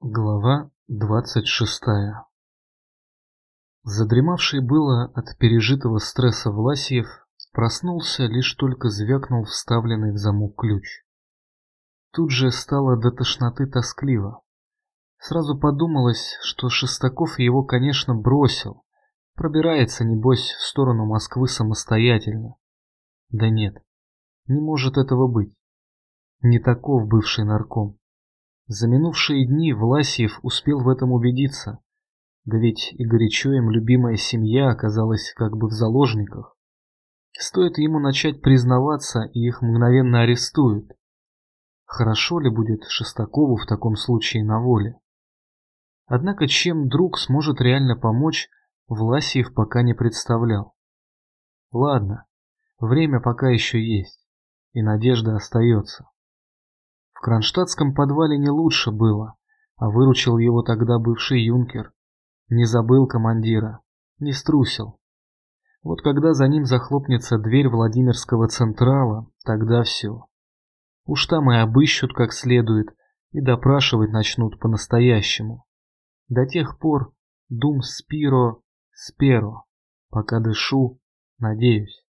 Глава двадцать шестая Задремавший было от пережитого стресса Власьев проснулся, лишь только звякнул вставленный в замок ключ. Тут же стало до тошноты тоскливо. Сразу подумалось, что Шестаков его, конечно, бросил, пробирается, небось, в сторону Москвы самостоятельно. Да нет, не может этого быть. Не таков бывший нарком. За минувшие дни Власьев успел в этом убедиться. Да ведь и горячо им любимая семья оказалась как бы в заложниках. Стоит ему начать признаваться, и их мгновенно арестуют. Хорошо ли будет Шестакову в таком случае на воле? Однако чем друг сможет реально помочь, Власьев пока не представлял. Ладно, время пока еще есть, и надежда остается. В кронштадтском подвале не лучше было, а выручил его тогда бывший юнкер. Не забыл командира, не струсил. Вот когда за ним захлопнется дверь Владимирского Централа, тогда все. Уж там и обыщут как следует, и допрашивать начнут по-настоящему. До тех пор дум спиро сперо, пока дышу, надеюсь.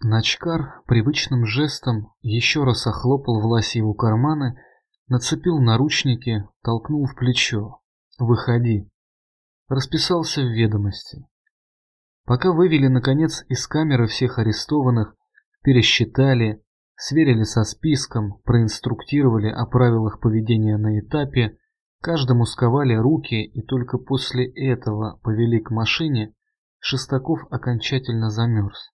Начкар привычным жестом еще раз охлопал Власьеву карманы, нацепил наручники, толкнул в плечо. «Выходи». Расписался в ведомости. Пока вывели, наконец, из камеры всех арестованных, пересчитали, сверили со списком, проинструктировали о правилах поведения на этапе, каждому сковали руки и только после этого повели к машине, Шестаков окончательно замерз.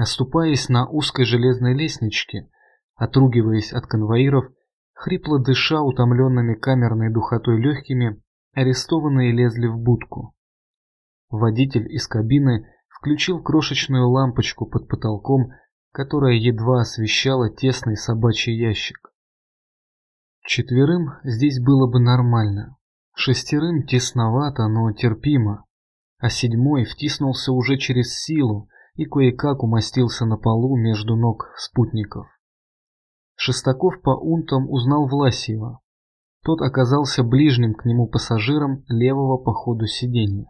Оступаясь на узкой железной лестничке, отругиваясь от конвоиров, хрипло дыша утомленными камерной духотой легкими, арестованные лезли в будку. Водитель из кабины включил крошечную лампочку под потолком, которая едва освещала тесный собачий ящик. Четверым здесь было бы нормально, шестерым тесновато, но терпимо, а седьмой втиснулся уже через силу, и кое-как умостился на полу между ног спутников. Шестаков по унтам узнал Власьева. Тот оказался ближним к нему пассажиром левого по ходу сиденья.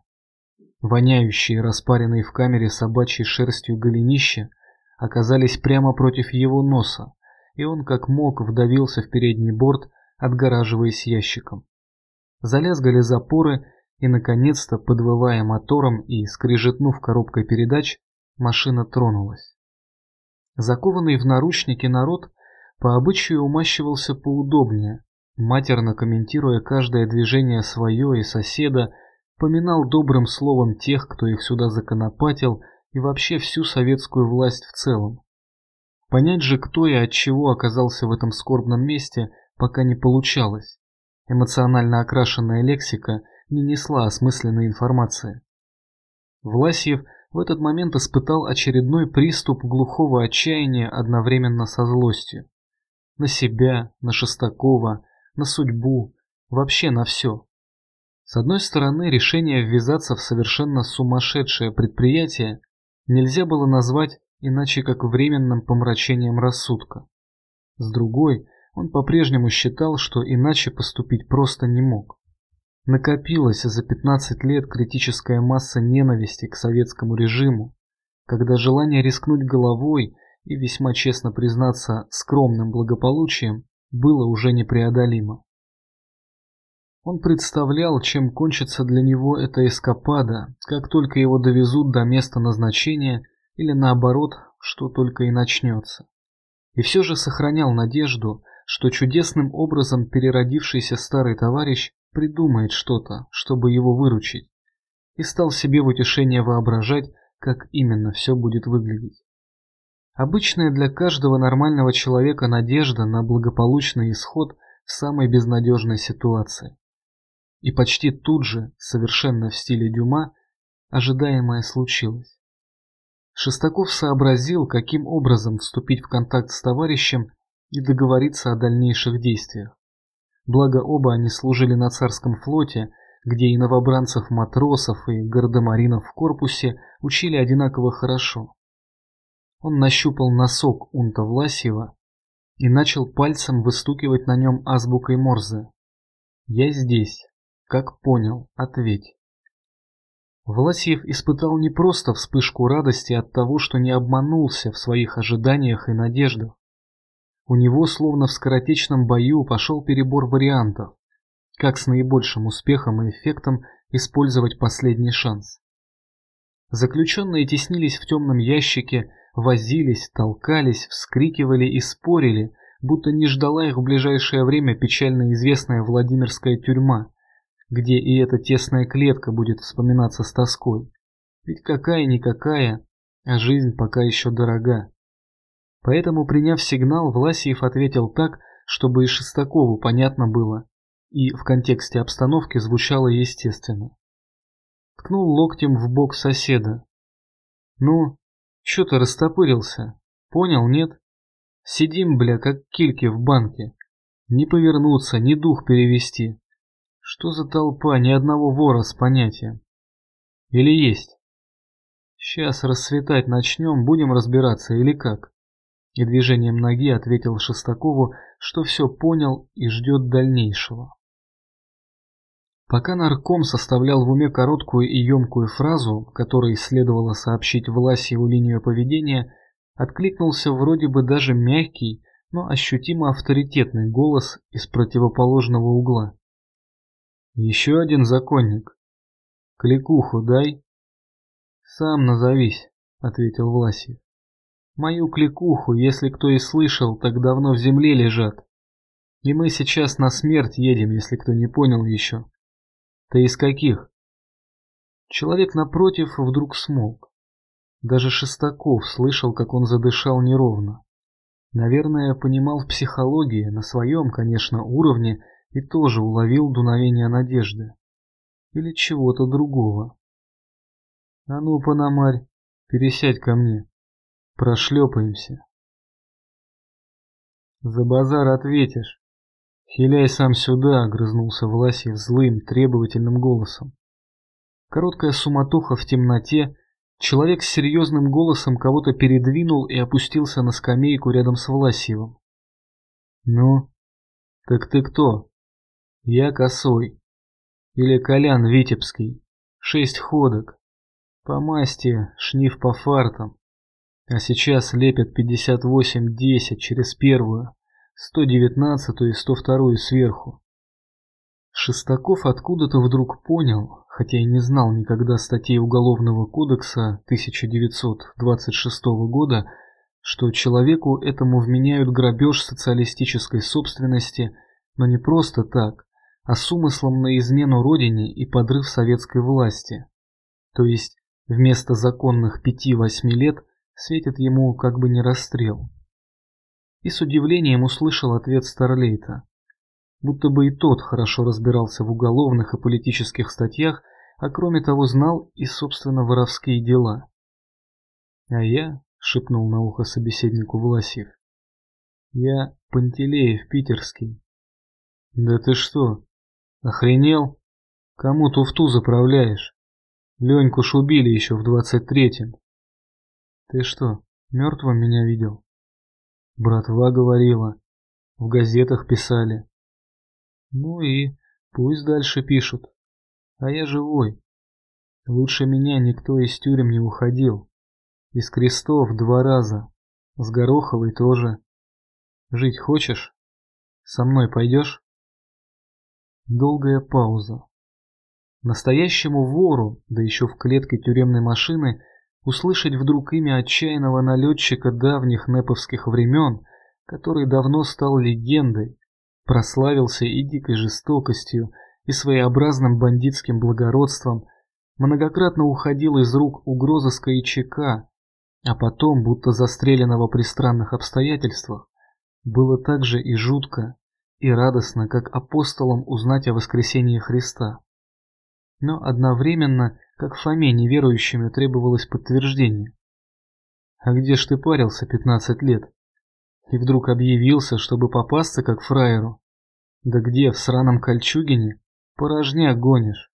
Воняющие, распаренные в камере собачьей шерстью голенища оказались прямо против его носа, и он как мог вдавился в передний борт, отгораживаясь ящиком. Залязгали запоры, и, наконец-то, подвывая мотором и скрижетнув коробкой передач, машина тронулась. Закованный в наручники народ по обычаю умащивался поудобнее, матерно комментируя каждое движение свое и соседа, поминал добрым словом тех, кто их сюда законопатил, и вообще всю советскую власть в целом. Понять же, кто и от чего оказался в этом скорбном месте, пока не получалось. Эмоционально окрашенная лексика не несла осмысленной информации. Власьев в этот момент испытал очередной приступ глухого отчаяния одновременно со злостью. На себя, на Шестакова, на судьбу, вообще на все. С одной стороны, решение ввязаться в совершенно сумасшедшее предприятие нельзя было назвать иначе как временным помрачением рассудка. С другой, он по-прежнему считал, что иначе поступить просто не мог. Накопилась за 15 лет критическая масса ненависти к советскому режиму, когда желание рискнуть головой и весьма честно признаться скромным благополучием было уже непреодолимо. Он представлял, чем кончится для него эта эскапада, как только его довезут до места назначения или наоборот, что только и начнется. И все же сохранял надежду, что чудесным образом переродившийся старый товарищ придумает что-то, чтобы его выручить, и стал себе в утешение воображать, как именно все будет выглядеть. Обычная для каждого нормального человека надежда на благополучный исход самой безнадежной ситуации. И почти тут же, совершенно в стиле Дюма, ожидаемое случилось. Шестаков сообразил, каким образом вступить в контакт с товарищем и договориться о дальнейших действиях. Благо оба они служили на царском флоте, где и новобранцев-матросов, и гардемаринов в корпусе учили одинаково хорошо. Он нащупал носок Унта Власьева и начал пальцем выстукивать на нем азбукой Морзе. Я здесь. Как понял, ответь. Власьев испытал не просто вспышку радости от того, что не обманулся в своих ожиданиях и надеждах. У него словно в скоротечном бою пошел перебор вариантов, как с наибольшим успехом и эффектом использовать последний шанс. Заключенные теснились в темном ящике, возились, толкались, вскрикивали и спорили, будто не ждала их в ближайшее время печально известная Владимирская тюрьма, где и эта тесная клетка будет вспоминаться с тоской. Ведь какая-никакая, а жизнь пока еще дорога. Поэтому, приняв сигнал, Власиев ответил так, чтобы и Шестакову понятно было, и в контексте обстановки звучало естественно. Ткнул локтем в бок соседа. «Ну, чё ты растопырился? Понял, нет? Сидим, бля, как кильки в банке. Не повернуться, ни дух перевести. Что за толпа, ни одного вора с понятием? Или есть? Сейчас расцветать начнем, будем разбираться или как? И движением ноги ответил Шестакову, что все понял и ждет дальнейшего. Пока нарком составлял в уме короткую и емкую фразу, которой следовало сообщить Власьеву линию поведения, откликнулся вроде бы даже мягкий, но ощутимо авторитетный голос из противоположного угла. Еще один законник. Кликуху дай. Сам назовись, ответил Власий. Мою кликуху, если кто и слышал, так давно в земле лежат. И мы сейчас на смерть едем, если кто не понял еще. Ты из каких? Человек напротив вдруг смолк. Даже Шестаков слышал, как он задышал неровно. Наверное, понимал в психологии, на своем, конечно, уровне, и тоже уловил дуновение надежды. Или чего-то другого. А ну, Панамарь, пересядь ко мне. Прошлепаемся. За базар ответишь. Хиляй сам сюда, огрызнулся Власьев злым, требовательным голосом. Короткая суматоха в темноте, человек с серьезным голосом кого-то передвинул и опустился на скамейку рядом с Власьевым. «Ну, так ты кто?» Я косой. Или Колян Витебский. Шесть ходок. По масти, шнив по фартам. А сейчас лепят 58-10 через первую, 119 и 102 сверху. Шестаков откуда-то вдруг понял, хотя и не знал никогда статей Уголовного кодекса 1926 года, что человеку этому вменяют грабеж социалистической собственности, но не просто так, а с умыслом на измену родине и подрыв советской власти. То есть вместо законных пяти-восьми лет светит ему как бы не расстрел. И с удивлением услышал ответ Старлейта. Будто бы и тот хорошо разбирался в уголовных и политических статьях, а кроме того знал и, собственно, воровские дела. А я, шепнул на ухо собеседнику Власьев, я Пантелеев Питерский. Да ты что, Охренел? Кому туфту заправляешь? Леньку ж убили еще в двадцать третьем. Ты что, мертвым меня видел? Братва говорила. В газетах писали. Ну и пусть дальше пишут. А я живой. Лучше меня никто из тюрем не уходил. Из крестов два раза. С Гороховой тоже. Жить хочешь? Со мной пойдешь? Долгая пауза. Настоящему вору, да еще в клетке тюремной машины, услышать вдруг имя отчаянного налетчика давних неповских времен, который давно стал легендой, прославился и дикой жестокостью, и своеобразным бандитским благородством, многократно уходил из рук угрозыска и а потом, будто застреленного при странных обстоятельствах, было также и жутко, и радостно, как апостолам узнать о воскресении Христа. Но одновременно, как Фоме неверующими требовалось подтверждение. А где ж ты парился пятнадцать лет? И вдруг объявился, чтобы попасться как фраеру? Да где, в сраном кольчугине? Порожняк гонишь.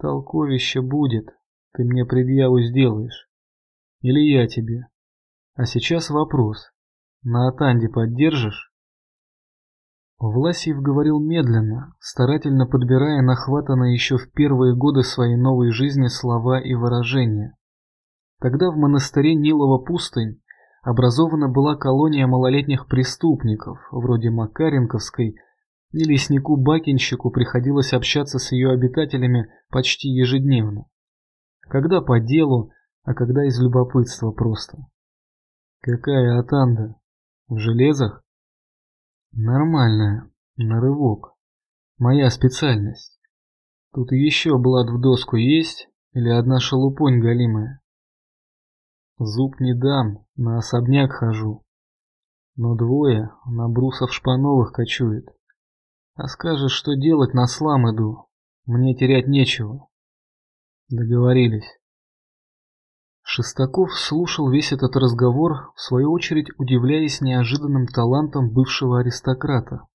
Толковище будет, ты мне предъяву сделаешь. Или я тебе. А сейчас вопрос. На Атанде поддержишь? Власьев говорил медленно, старательно подбирая нахватанные еще в первые годы своей новой жизни слова и выражения. Тогда в монастыре Нилова пустынь образована была колония малолетних преступников, вроде Макаренковской, и леснику-бакинщику приходилось общаться с ее обитателями почти ежедневно. Когда по делу, а когда из любопытства просто. Какая атанда? В железах? Нормальная, на рывок. Моя специальность. Тут еще блад в доску есть или одна шелупонь голимая? Зуб не дам, на особняк хожу. Но двое на брусов шпановых кочует. А скажешь, что делать, на слам иду. Мне терять нечего. Договорились. Шестаков слушал весь этот разговор, в свою очередь удивляясь неожиданным талантам бывшего аристократа.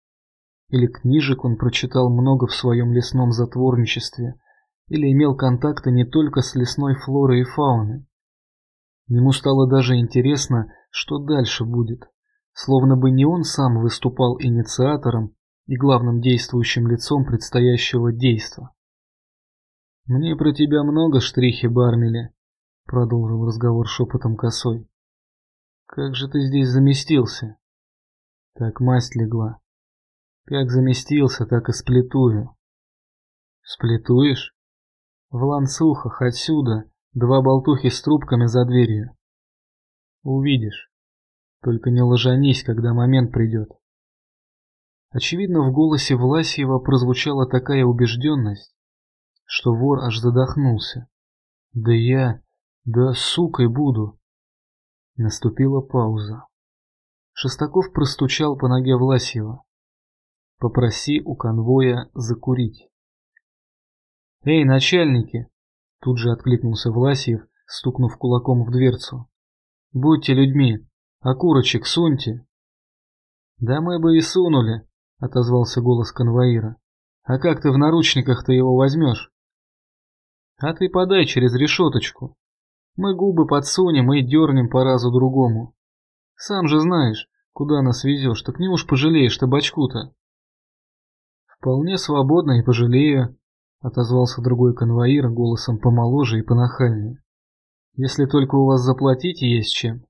Или книжек он прочитал много в своем лесном затворничестве, или имел контакты не только с лесной флорой и фауной. Ему стало даже интересно, что дальше будет, словно бы не он сам выступал инициатором и главным действующим лицом предстоящего действа. «Мне про тебя много, штрихи Бармели», Продолжил разговор шепотом косой. Как же ты здесь заместился? Так масть легла. Как заместился, так и сплетую. Сплетуешь? В ланцухах отсюда два болтухи с трубками за дверью. Увидишь. Только не ложанись, когда момент придет. Очевидно, в голосе Власьева прозвучала такая убежденность, что вор аж задохнулся. Да я... Да сукой буду. Наступила пауза. Шестаков простучал по ноге Власьева. Попроси у конвоя закурить. Эй, начальники! Тут же откликнулся Власьев, стукнув кулаком в дверцу. Будьте людьми, окурочек суньте. Да мы бы и сунули, отозвался голос конвоира. А как ты в наручниках-то его возьмешь? А ты подай через решеточку, мы губы подсунем и дернем по разу другому. Сам же знаешь, куда нас везешь, так не уж пожалеешь табачку-то. Вполне свободно и пожалею, отозвался другой конвоир голосом помоложе и понахальнее. Если только у вас заплатить есть чем.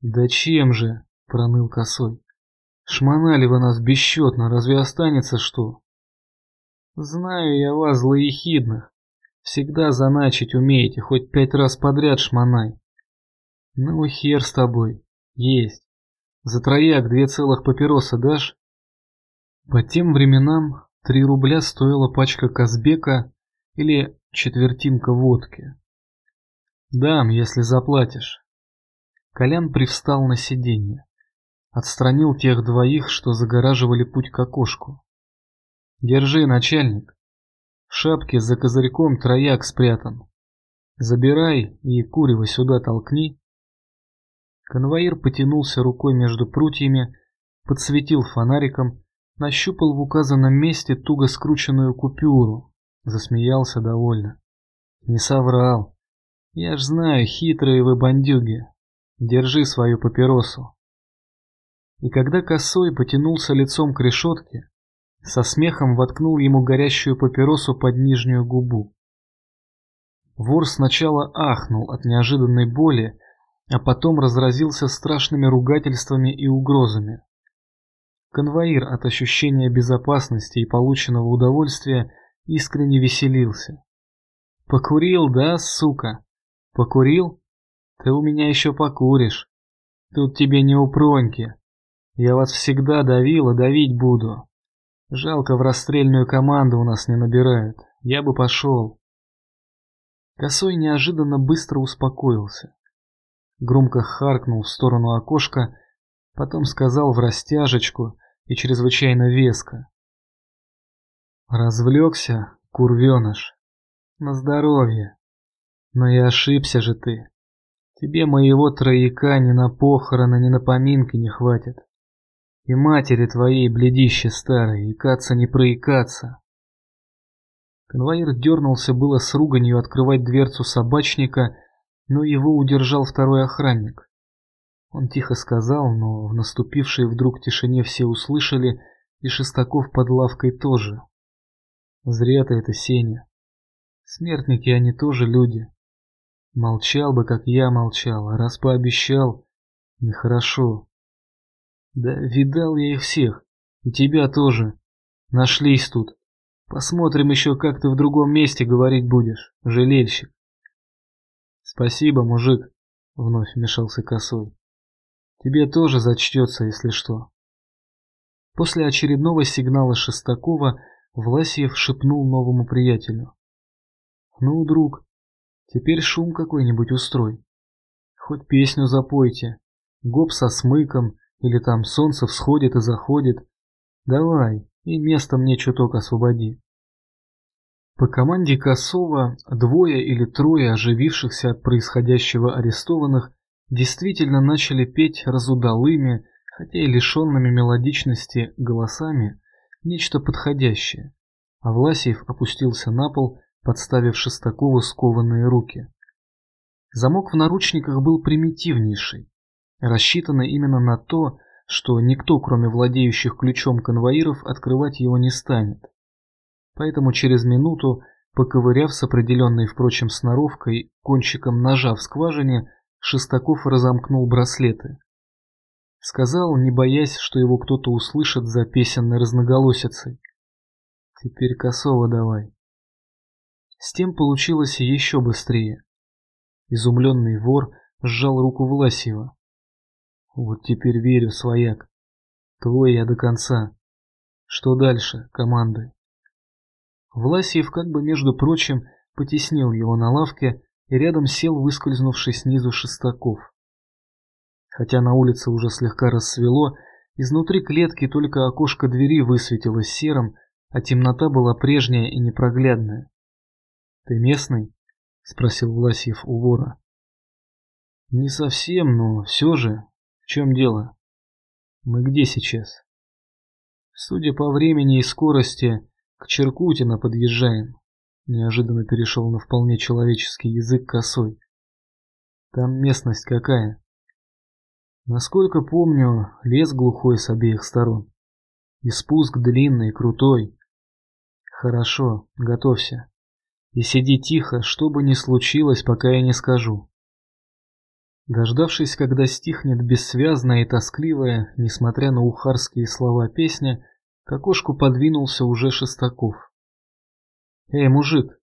Да чем же, проныл косой. Шмонали вы нас бесчетно, разве останется что? Знаю я вас, злоехидных, Всегда заначить умеете, хоть пять раз подряд шмонай. Ну, хер с тобой. Есть. За трояк две целых папироса дашь? По тем временам три рубля стоила пачка Казбека или четвертинка водки. Дам, если заплатишь. Колян привстал на сиденье. Отстранил тех двоих, что загораживали путь к окошку. Держи, начальник. В шапке за козырьком трояк спрятан. Забирай и курево сюда толкни. Конвоир потянулся рукой между прутьями, подсветил фонариком, нащупал в указанном месте туго скрученную купюру, засмеялся довольно. Не соврал. Я ж знаю, хитрые вы бандюги. Держи свою папиросу. И когда косой потянулся лицом к решетке, со смехом воткнул ему горящую папиросу под нижнюю губу. Вор сначала ахнул от неожиданной боли, а потом разразился страшными ругательствами и угрозами. Конвоир от ощущения безопасности и полученного удовольствия искренне веселился. «Покурил, да, сука? Покурил? Ты у меня еще покуришь. Тут тебе не упроньки. Я вас всегда давил, а давить буду. Жалко, в расстрельную команду у нас не набирают. Я бы пошел. Косой неожиданно быстро успокоился. Громко харкнул в сторону окошка, потом сказал в растяжечку и чрезвычайно веско. Развлекся, курвеныш. На здоровье. Но и ошибся же ты. Тебе моего трояка ни на похороны, ни на поминки не хватит. И матери твоей, бледище старое, икаться не проикаться. Конвоир дернулся было с руганью открывать дверцу собачника, но его удержал второй охранник. Он тихо сказал, но в наступившей вдруг тишине все услышали, и Шестаков под лавкой тоже. Зря ты это, Сеня. Смертники, они тоже люди. Молчал бы, как я молчал, а раз пообещал, нехорошо. Да видал я их всех, и тебя тоже. Нашлись тут. Посмотрим еще, как ты в другом месте говорить будешь, жалельщик. Спасибо, мужик, вновь вмешался косой. Тебе тоже зачтется, если что. После очередного сигнала Шестакова Власьев шепнул новому приятелю. Ну, друг, теперь шум какой-нибудь устрой. Хоть песню запойте. Гоп со смыком, или там солнце всходит и заходит. Давай, и место мне чуток освободи. По команде Косова двое или трое оживившихся от происходящего арестованных действительно начали петь разудалыми, хотя и лишенными мелодичности голосами, нечто подходящее, а Власиев опустился на пол, подставив Шестакову скованные руки. Замок в наручниках был примитивнейший, рассчитанный именно на то, что никто, кроме владеющих ключом конвоиров, открывать его не станет. Поэтому через минуту, поковыряв с определенной, впрочем, сноровкой, кончиком ножа в скважине, Шестаков разомкнул браслеты. Сказал, не боясь, что его кто-то услышит за песенной разноголосицей. Теперь косово давай. С тем получилось еще быстрее. Изумленный вор сжал руку Власьева. Вот теперь верю, свояк. Твой я до конца. Что дальше, командой? Власьев как бы, между прочим, потеснил его на лавке и рядом сел выскользнувший снизу Шестаков. Хотя на улице уже слегка рассвело, изнутри клетки только окошко двери высветилось серым, а темнота была прежняя и непроглядная. «Ты местный?» — спросил Власьев у вора. «Не совсем, но все же чем дело? Мы где сейчас? Судя по времени и скорости, к Черкутино подъезжаем. Неожиданно перешел на вполне человеческий язык косой. Там местность какая? Насколько помню, лес глухой с обеих сторон. И спуск длинный, крутой. Хорошо, готовься. И сиди тихо, что бы ни случилось, пока я не скажу. Дождавшись, когда стихнет бессвязная и тоскливая, несмотря на ухарские слова песня, к окошку подвинулся уже Шестаков. «Эй, мужик,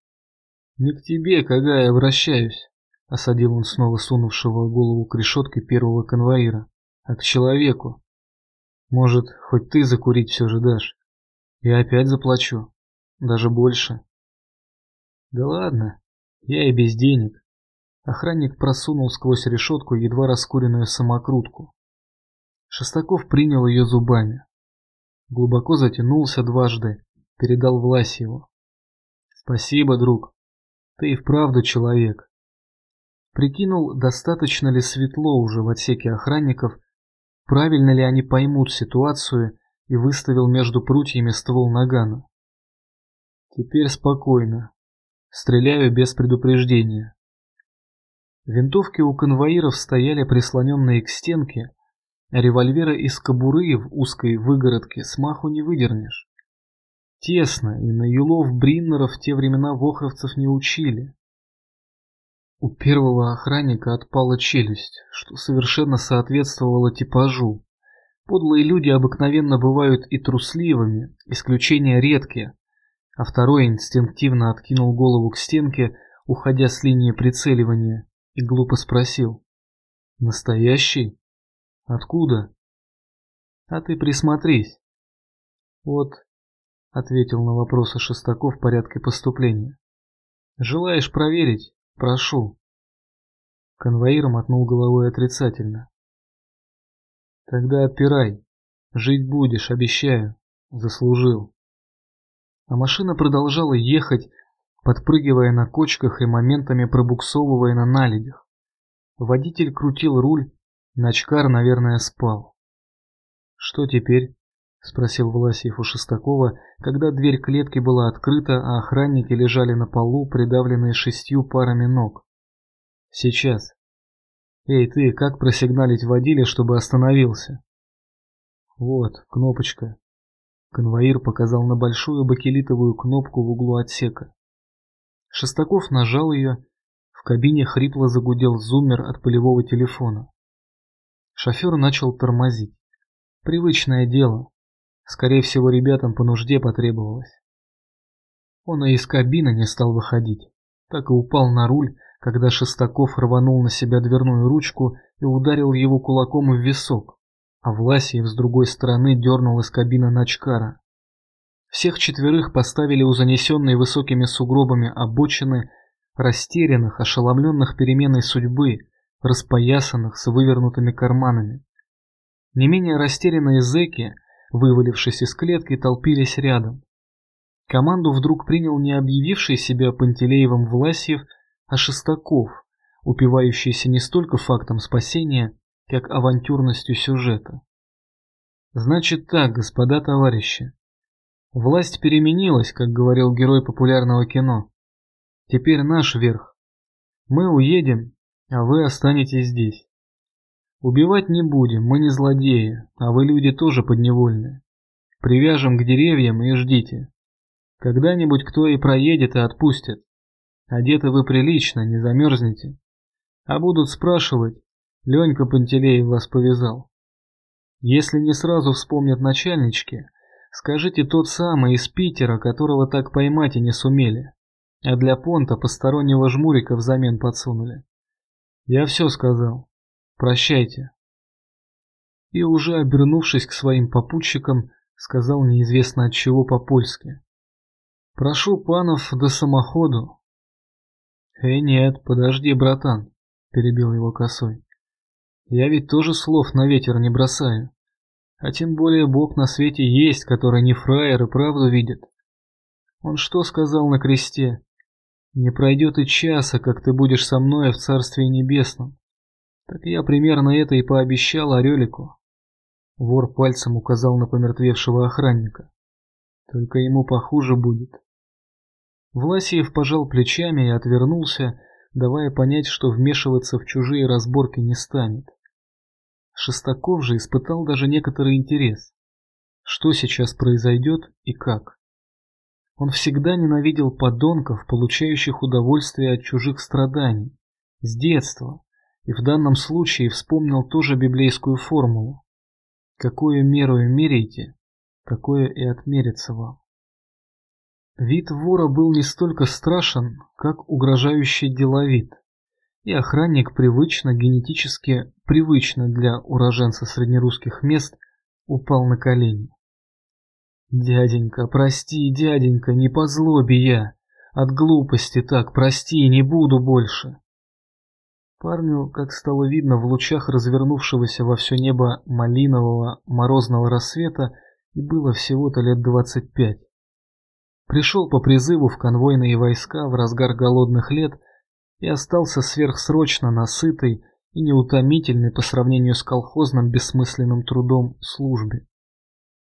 не к тебе, когда я обращаюсь», — осадил он снова сунувшего голову к решетке первого конвоира, — «а к человеку. Может, хоть ты закурить все же дашь? Я опять заплачу, даже больше». «Да ладно, я и без денег. Охранник просунул сквозь решетку едва раскуренную самокрутку. Шестаков принял ее зубами. Глубоко затянулся дважды, передал Власьеву. «Спасибо, друг. Ты и вправду человек». Прикинул, достаточно ли светло уже в отсеке охранников, правильно ли они поймут ситуацию и выставил между прутьями ствол нагана. Теперь спокойно. Стреляю без предупреждения. Винтовки у конвоиров стояли прислоненные к стенке, а револьвера из кобуры в узкой выгородке смаху не выдернешь. Тесно, и на юлов Бриннеров в те времена вохровцев не учили. У первого охранника отпала челюсть, что совершенно соответствовало типажу. Подлые люди обыкновенно бывают и трусливыми, исключения редкие, а второй инстинктивно откинул голову к стенке, уходя с линии прицеливания, и глупо спросил. «Настоящий? Откуда?» «А ты присмотрись». «Вот», — ответил на вопросы Шестаков в порядке поступления. «Желаешь проверить? Прошу». Конвоир мотнул головой отрицательно. «Тогда отпирай. Жить будешь, обещаю. Заслужил». А машина продолжала ехать, подпрыгивая на кочках и моментами пробуксовывая на наледях. Водитель крутил руль, Начкар, наверное, спал. «Что теперь?» — спросил Власьев у Шестакова, когда дверь клетки была открыта, а охранники лежали на полу, придавленные шестью парами ног. «Сейчас». Эй, ты, как просигналить водиле, чтобы остановился? Вот, кнопочка. Конвоир показал на большую бакелитовую кнопку в углу отсека. Шестаков нажал ее, в кабине хрипло загудел зуммер от полевого телефона. Шофер начал тормозить. Привычное дело. Скорее всего, ребятам по нужде потребовалось. Он и из кабины не стал выходить, так и упал на руль, когда Шестаков рванул на себя дверную ручку и ударил его кулаком в висок, а Власиев с другой стороны дернул из кабины Начкара. Всех четверых поставили у занесенной высокими сугробами обочины, растерянных, ошеломленных переменой судьбы, распоясанных с вывернутыми карманами. Не менее растерянные зэки, вывалившись из клетки, толпились рядом. Команду вдруг принял не объявивший себя Пантелеевым Власьев, а Шестаков, упивающийся не столько фактом спасения, как авантюрностью сюжета. Значит так, господа товарищи. Власть переменилась, как говорил герой популярного кино. Теперь наш верх. Мы уедем, а вы останетесь здесь. Убивать не будем, мы не злодеи, а вы люди тоже подневольные. Привяжем к деревьям и ждите. Когда-нибудь кто и проедет и отпустит. Одеты вы прилично, не замерзнете. А будут спрашивать, Ленька Пантелеев вас повязал. Если не сразу вспомнят начальнички, скажите тот самый из Питера, которого так поймать и не сумели, а для понта постороннего жмурика взамен подсунули. Я все сказал. Прощайте. И уже обернувшись к своим попутчикам, сказал неизвестно от чего по-польски. Прошу панов до самоходу. Эй, нет, подожди, братан, перебил его косой. Я ведь тоже слов на ветер не бросаю. А тем более Бог на свете есть, который не фраер и правду видит. Он что сказал на кресте? Не пройдет и часа, как ты будешь со мной в Царстве Небесном. Так я примерно это и пообещал Орелику. Вор пальцем указал на помертвевшего охранника. Только ему похуже будет. Власиев пожал плечами и отвернулся, давая понять, что вмешиваться в чужие разборки не станет. Шестаков же испытал даже некоторый интерес. Что сейчас произойдет и как? Он всегда ненавидел подонков, получающих удовольствие от чужих страданий, с детства, и в данном случае вспомнил тоже библейскую формулу. Какую меру меряете, такое и отмерится вам. Вид вора был не столько страшен, как угрожающий деловит, и охранник привычно, генетически привычно для уроженца среднерусских мест, упал на колени. «Дяденька, прости, дяденька, не по злобе я, от глупости так, прости, не буду больше». Парню, как стало видно в лучах развернувшегося во все небо малинового морозного рассвета, и было всего-то лет двадцать пять. Пришел по призыву в конвойные войска в разгар голодных лет и остался сверхсрочно насытый и неутомительный по сравнению с колхозным бессмысленным трудом службе.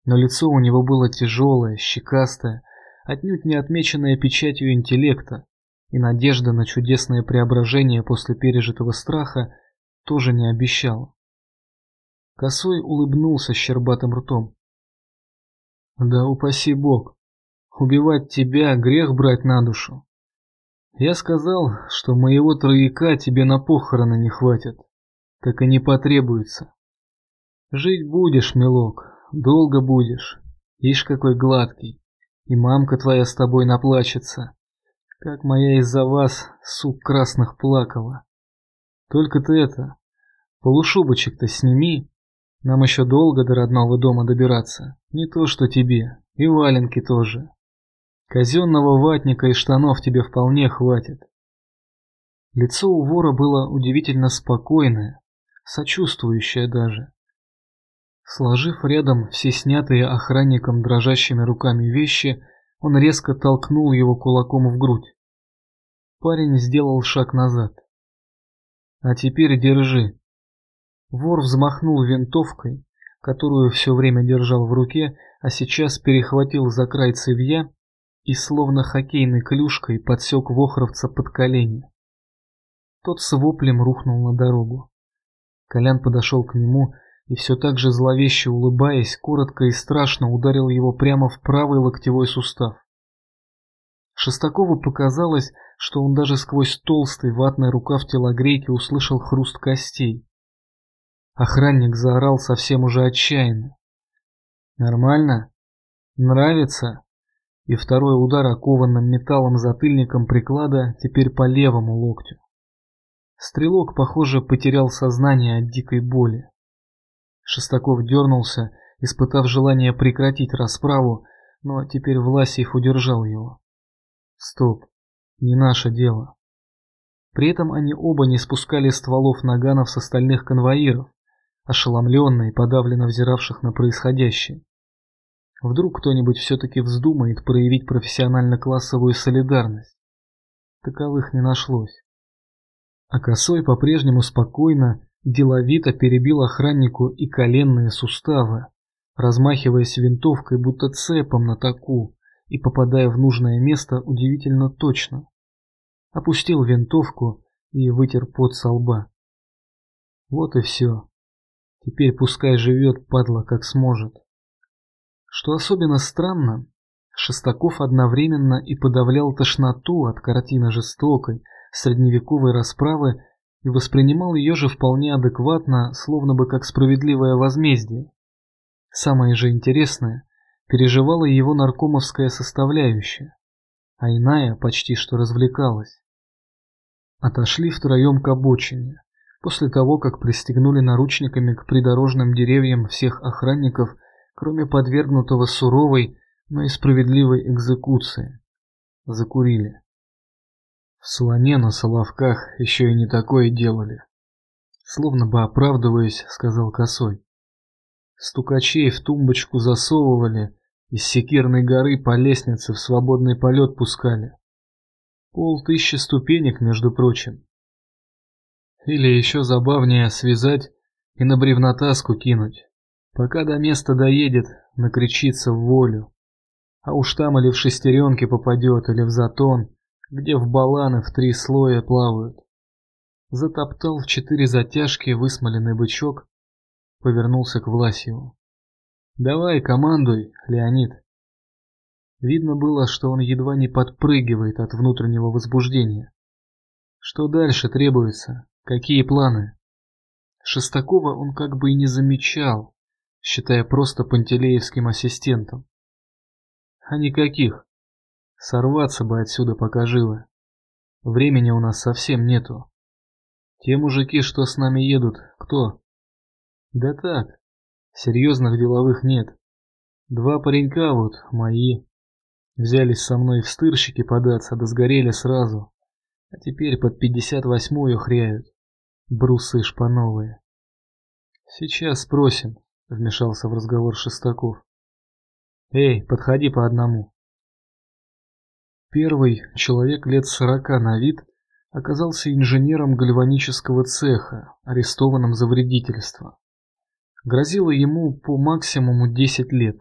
Но лицо у него было тяжелое, щекастое, отнюдь не отмеченное печатью интеллекта, и надежда на чудесное преображение после пережитого страха тоже не обещала. Косой улыбнулся щербатым ртом. «Да упаси Бог, Убивать тебя — грех брать на душу. Я сказал, что моего трояка тебе на похороны не хватит. Так и не потребуется. Жить будешь, милок, долго будешь. Ишь какой гладкий. И мамка твоя с тобой наплачется. Как моя из-за вас, сук красных, плакала. Только ты это, полушубочек-то сними. Нам еще долго до родного дома добираться. Не то что тебе, и валенки тоже. Казенного ватника и штанов тебе вполне хватит. Лицо у вора было удивительно спокойное, сочувствующее даже. Сложив рядом все снятые охранником дрожащими руками вещи, он резко толкнул его кулаком в грудь. Парень сделал шаг назад. «А теперь держи». Вор взмахнул винтовкой, которую все время держал в руке, а сейчас перехватил за край цевья и словно хоккейной клюшкой подсек Вохровца под колени. Тот с воплем рухнул на дорогу. Колян подошел к нему и все так же зловеще улыбаясь, коротко и страшно ударил его прямо в правый локтевой сустав. Шестакову показалось, что он даже сквозь толстый ватный рукав телогрейки услышал хруст костей. Охранник заорал совсем уже отчаянно. «Нормально? Нравится?» И второй удар окованным металлом затыльником приклада теперь по левому локтю. Стрелок, похоже, потерял сознание от дикой боли. Шестаков дернулся, испытав желание прекратить расправу, но теперь Власиев удержал его. Стоп, не наше дело. При этом они оба не спускали стволов наганов с остальных конвоиров, ошеломленно и подавленно взиравших на происходящее. Вдруг кто-нибудь все-таки вздумает проявить профессионально-классовую солидарность. Таковых не нашлось. А Косой по-прежнему спокойно, деловито перебил охраннику и коленные суставы, размахиваясь винтовкой, будто цепом на таку, и попадая в нужное место удивительно точно. Опустил винтовку и вытер пот со лба. Вот и все. Теперь пускай живет, падла, как сможет. Что особенно странно, Шестаков одновременно и подавлял тошноту от картины жестокой, средневековой расправы и воспринимал ее же вполне адекватно, словно бы как справедливое возмездие. Самое же интересное, переживала его наркомовская составляющая, а иная почти что развлекалась. Отошли втроем к обочине, после того, как пристегнули наручниками к придорожным деревьям всех охранников, кроме подвергнутого суровой, но и справедливой экзекуции. Закурили. В Солоне на Соловках еще и не такое делали. Словно бы оправдываясь, сказал Косой. Стукачей в тумбочку засовывали, из Секирной горы по лестнице в свободный полет пускали. Пол тысячи ступенек, между прочим. Или еще забавнее связать и на бревнотаску кинуть. Пока до места доедет, накричится в волю. А уж там или в шестеренки попадет, или в затон, где в баланы в три слоя плавают. Затоптал в четыре затяжки высмоленный бычок, повернулся к Власьеву. «Давай, командуй, Леонид». Видно было, что он едва не подпрыгивает от внутреннего возбуждения. Что дальше требуется? Какие планы? Шестакова он как бы и не замечал, считая просто пантелеевским ассистентом. А никаких. Сорваться бы отсюда пока живы. Времени у нас совсем нету. Те мужики, что с нами едут, кто? Да так, серьезных деловых нет. Два паренька вот, мои, взялись со мной в стырщики податься, да сгорели сразу. А теперь под пятьдесят восьмую хряют. Брусы шпановые. Сейчас спросим, вмешался в разговор Шестаков. Эй, подходи по одному. Первый, человек лет сорока на вид, оказался инженером гальванического цеха, арестованным за вредительство. Грозило ему по максимуму 10 лет.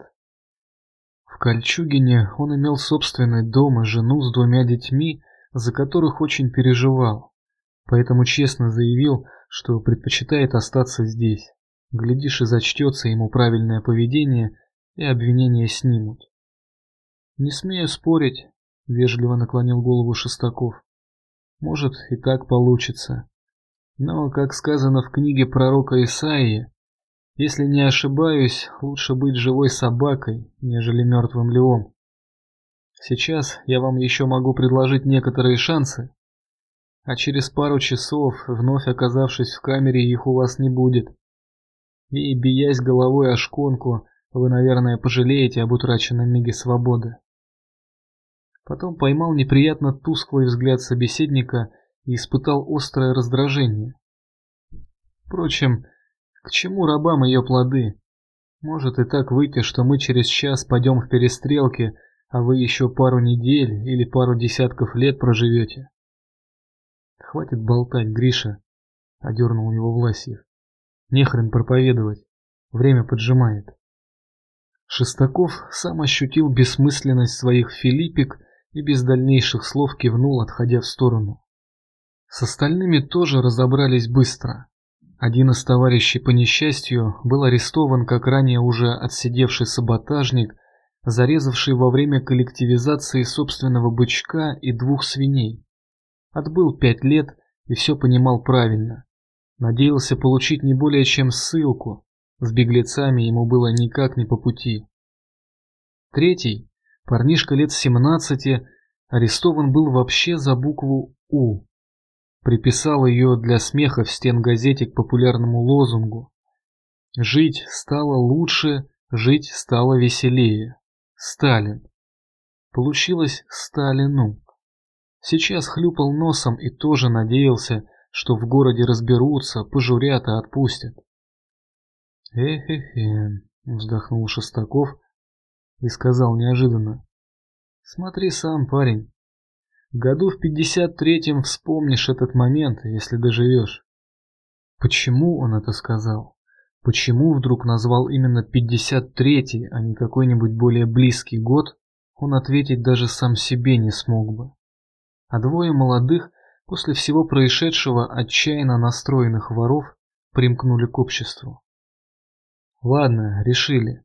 В Кольчугине он имел собственный дом и жену с двумя детьми, за которых очень переживал, поэтому честно заявил, что предпочитает остаться здесь. Глядишь, и зачтется ему правильное поведение, и обвинения снимут. Не смею спорить, — вежливо наклонил голову Шестаков. «Может, и так получится. Но, как сказано в книге пророка Исаии, если не ошибаюсь, лучше быть живой собакой, нежели мертвым львом. Сейчас я вам еще могу предложить некоторые шансы, а через пару часов, вновь оказавшись в камере, их у вас не будет. И, биясь головой о шконку, вы, наверное, пожалеете об утраченном миге свободы. Потом поймал неприятно тусклый взгляд собеседника и испытал острое раздражение. Впрочем, к чему рабам ее плоды? Может и так выйти, что мы через час пойдем в перестрелке, а вы еще пару недель или пару десятков лет проживете. Хватит болтать, Гриша, одернул его Власьев. Нехрен проповедовать, время поджимает. Шестаков сам ощутил бессмысленность своих филиппик и без дальнейших слов кивнул, отходя в сторону. С остальными тоже разобрались быстро. один из товарищей по несчастью был арестован как ранее уже отсидевший саботажник, зарезавший во время коллективизации собственного бычка и двух свиней. Отбыл пять лет и все понимал правильно. Надеялся получить не более чем ссылку, с беглецами ему было никак не по пути. Третий, парнишка лет 17, арестован был вообще за букву «У». Приписал ее для смеха в стен газете к популярному лозунгу «Жить стало лучше, жить стало веселее. Сталин». Получилось Сталину. Сейчас хлюпал носом и тоже надеялся, что в городе разберутся, пожурят и отпустят. «Эх-эх-эх», вздохнул Шестаков и сказал неожиданно. «Смотри сам, парень. Году в пятьдесят третьем вспомнишь этот момент, если доживешь». Почему он это сказал? Почему вдруг назвал именно пятьдесят третий, а не какой-нибудь более близкий год, он ответить даже сам себе не смог бы. А двое молодых, после всего происшедшего отчаянно настроенных воров, примкнули к обществу. Ладно, решили.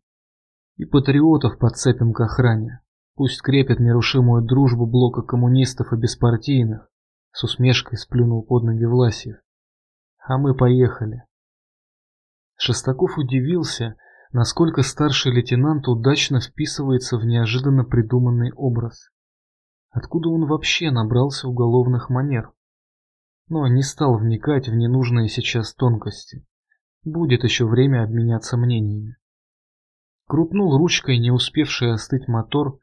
И патриотов подцепим к охране. Пусть крепят нерушимую дружбу блока коммунистов и беспартийных. С усмешкой сплюнул под ноги Власьев. А мы поехали. Шестаков удивился, насколько старший лейтенант удачно вписывается в неожиданно придуманный образ. Откуда он вообще набрался уголовных манер? Но не стал вникать в ненужные сейчас тонкости. Будет еще время обменяться мнениями. Крутнул ручкой не успевший остыть мотор,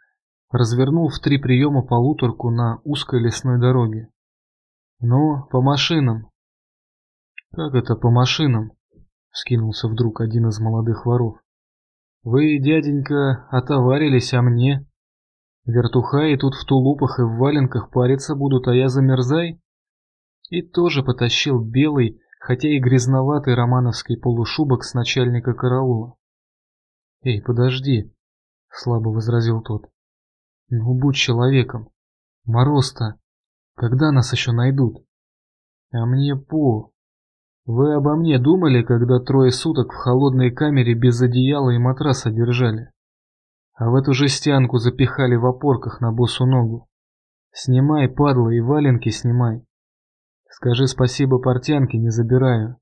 развернул в три приема полуторку на узкой лесной дороге. «Ну, по машинам». «Как это по машинам?» — скинулся вдруг один из молодых воров. «Вы, дяденька, отоварились, а мне? Вертухаи тут в тулупах и в валенках париться будут, а я замерзай?» И тоже потащил белый, хотя и грязноватый романовский полушубок с начальника караула. «Эй, подожди», — слабо возразил тот. «Ну, будь человеком. Мороз-то. Когда нас еще найдут?» «А мне по...» «Вы обо мне думали, когда трое суток в холодной камере без одеяла и матраса держали? А в эту жестянку запихали в опорках на босу ногу. Снимай, падла, и валенки снимай. Скажи спасибо портянке, не забираю.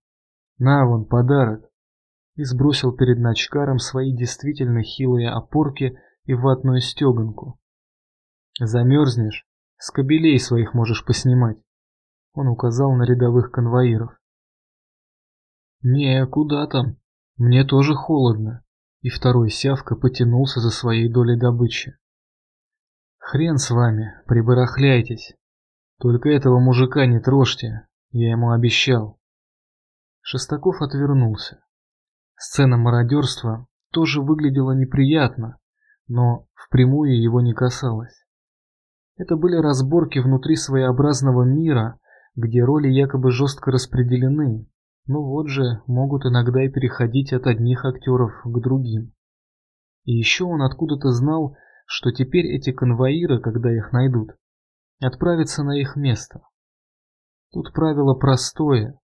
На вон, подарок. И сбросил перед ночкаром свои действительно хилые опорки и ватную стеганку. Замерзнешь, с кобелей своих можешь поснимать. Он указал на рядовых конвоиров. Не, куда там? Мне тоже холодно. И второй сявка потянулся за своей долей добычи. Хрен с вами, прибарахляйтесь. Только этого мужика не трожьте, я ему обещал. Шестаков отвернулся. Сцена мародерства тоже выглядела неприятно, но впрямую его не касалась. Это были разборки внутри своеобразного мира, где роли якобы жестко распределены, но вот же могут иногда и переходить от одних актеров к другим. И еще он откуда-то знал, что теперь эти конвоиры, когда их найдут, отправиться на их место. Тут правило простое.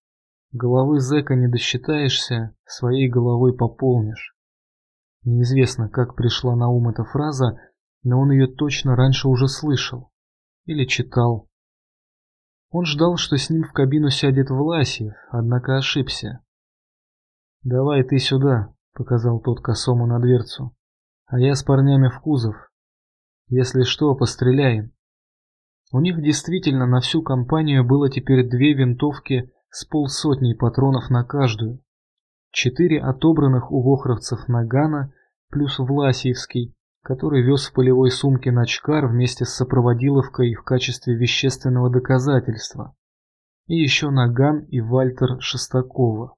Головы зэка не досчитаешься, своей головой пополнишь. Неизвестно, как пришла на ум эта фраза, но он ее точно раньше уже слышал. Или читал. Он ждал, что с ним в кабину сядет Власьев, однако ошибся. «Давай ты сюда», — показал тот косому на дверцу. «А я с парнями в кузов. Если что, постреляем». У них действительно на всю компанию было теперь две винтовки с полсотней патронов на каждую. Четыре отобранных у вохровцев Нагана плюс Власиевский, который вез в полевой сумке Начкар вместе с сопроводиловкой в качестве вещественного доказательства. И еще Наган и Вальтер Шестакова.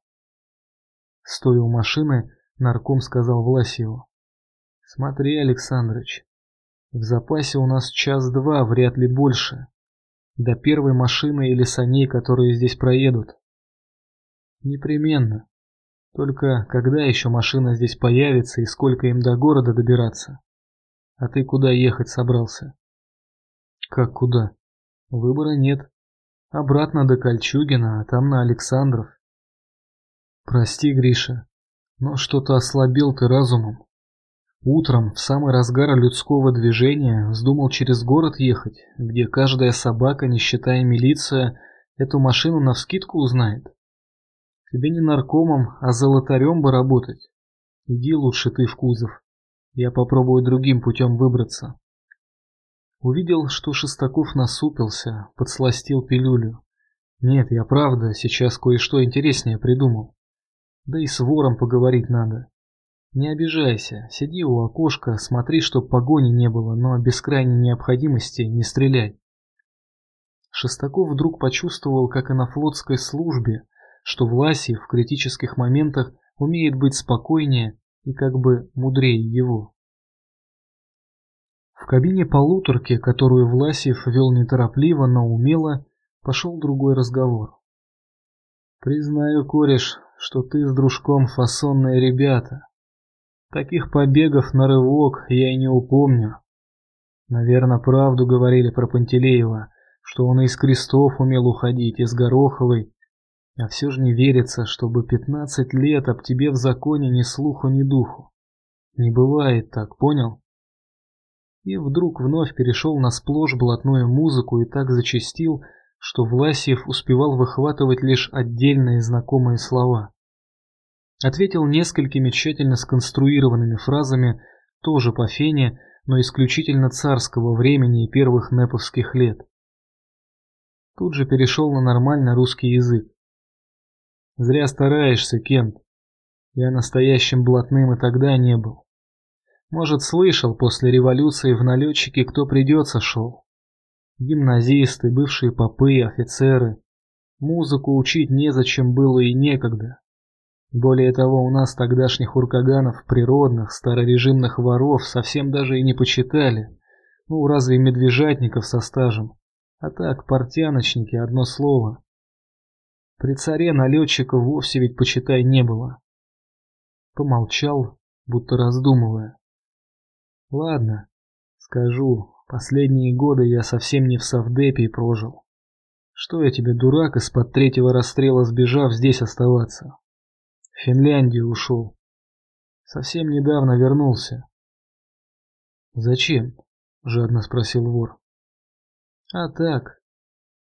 Стоя у машины, нарком сказал Власьеву. «Смотри, Александрович, в запасе у нас час-два, вряд ли больше. До первой машины или саней, которые здесь проедут. Непременно. Только когда еще машина здесь появится и сколько им до города добираться? А ты куда ехать собрался? Как куда? Выбора нет. Обратно до Кольчугина, а там на Александров. Прости, Гриша, но что-то ослабел ты разумом. Утром, в самый разгар людского движения, вздумал через город ехать, где каждая собака, не считая милиция, эту машину навскидку узнает. Тебе не наркомом, а золотарем бы работать. Иди лучше ты в кузов. Я попробую другим путем выбраться. Увидел, что Шестаков насупился, подсластил пилюлю. Нет, я правда сейчас кое-что интереснее придумал. Да и с вором поговорить надо. Не обижайся, сиди у окошка, смотри, чтоб погони не было, но без крайней необходимости не стреляй. Шестаков вдруг почувствовал, как и на флотской службе, что Власий в критических моментах умеет быть спокойнее и как бы мудрее его. В кабине полуторки, которую Власьев вел неторопливо, но умело, пошел другой разговор. «Признаю, кореш, что ты с дружком фасонные ребята. Таких побегов на рывок я и не упомню. Наверное, правду говорили про Пантелеева, что он из крестов умел уходить, из Гороховой, а все же не верится, чтобы пятнадцать лет об тебе в законе ни слуху, ни духу. Не бывает так, понял? И вдруг вновь перешел на сплошь блатную музыку и так зачастил, что Власьев успевал выхватывать лишь отдельные знакомые слова. Ответил несколькими тщательно сконструированными фразами, тоже по фене, но исключительно царского времени и первых неповских лет. Тут же перешел на нормальный русский язык. Зря стараешься, Кент. Я настоящим блатным и тогда не был. Может, слышал после революции в налетчике, кто придется шел. Гимназисты, бывшие попы, офицеры. Музыку учить незачем было и некогда. Более того, у нас тогдашних уркаганов, природных, старорежимных воров совсем даже и не почитали. Ну, разве медвежатников со стажем? А так, портяночники, одно слово. При царе налетчика вовсе ведь, почитай, не было. Помолчал, будто раздумывая. Ладно, скажу, последние годы я совсем не в совдепе прожил. Что я тебе, дурак, из-под третьего расстрела сбежав, здесь оставаться? В Финляндию ушел. Совсем недавно вернулся. Зачем? Жадно спросил вор. А так,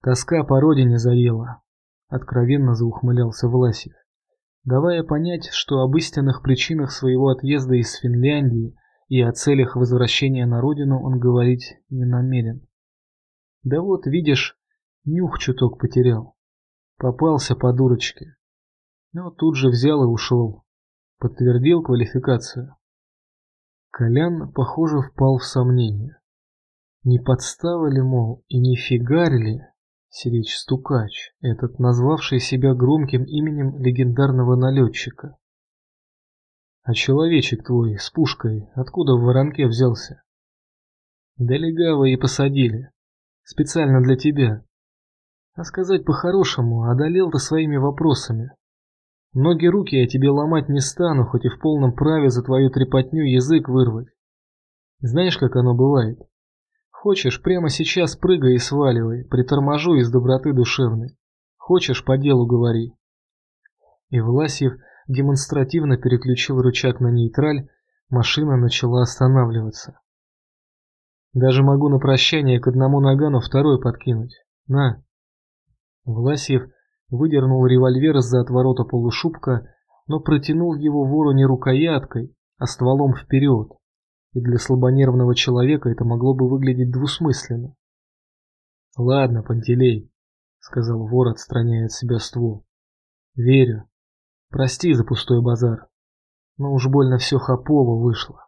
тоска по родине заела. Откровенно заухмылялся Власев, давая понять, что об истинных причинах своего отъезда из Финляндии и о целях возвращения на родину он говорить не намерен. Да вот, видишь, нюх чуток потерял. Попался по дурочке. Но тут же взял и ушел. Подтвердил квалификацию. Колян, похоже, впал в сомнение. Не подстава ли, мол, и не фигарь ли Сирич Стукач, этот назвавший себя громким именем легендарного налетчика. А человечек твой с пушкой откуда в воронке взялся? Да легавы и посадили. Специально для тебя. А сказать по-хорошему, одолел ты своими вопросами. Ноги руки я тебе ломать не стану, хоть и в полном праве за твою трепотню язык вырвать. Знаешь, как оно бывает? Хочешь, прямо сейчас прыгай и сваливай, приторможу из доброты душевной. Хочешь, по делу говори. И Власьев демонстративно переключил рычаг на нейтраль, машина начала останавливаться. Даже могу на прощание к одному нагану второй подкинуть. На. Власьев выдернул револьвер из-за отворота полушубка, но протянул его вору не рукояткой, а стволом вперед и для слабонервного человека это могло бы выглядеть двусмысленно. «Ладно, Пантелей», — сказал вор, отстраняя от себя ствол. «Верю. Прости за пустой базар. Но уж больно все хапово вышло».